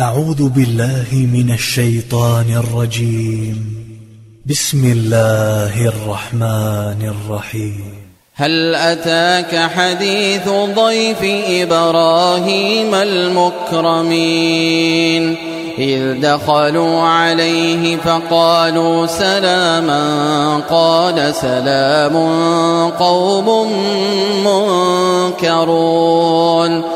أعوذ بالله من الشيطان الرجيم. بسم الله الرحمن الرحيم. هل أتاك حديث ضيف إبراهيم المكرمين؟ إذ دخلوا عليه فقالوا سلاما قال سلام قوم منكرون.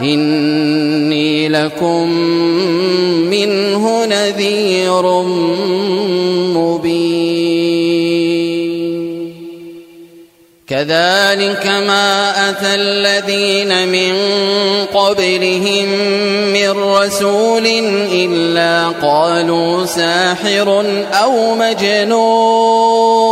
إني لكم منه نذير مبين. كذلك ما أتى الذين من قبلهم من رسول إلا قالوا ساحر أو مجنون.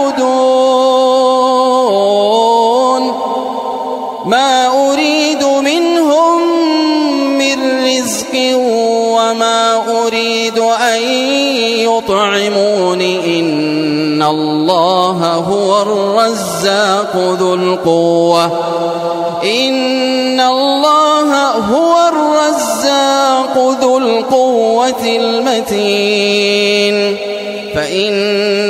ليعبدون ما أريد منهم من رزق وما أريد أن يطعمون إن الله هو الرزاق ذو القوة. إن الله هو الرزاق ذو القوة المتين. فإن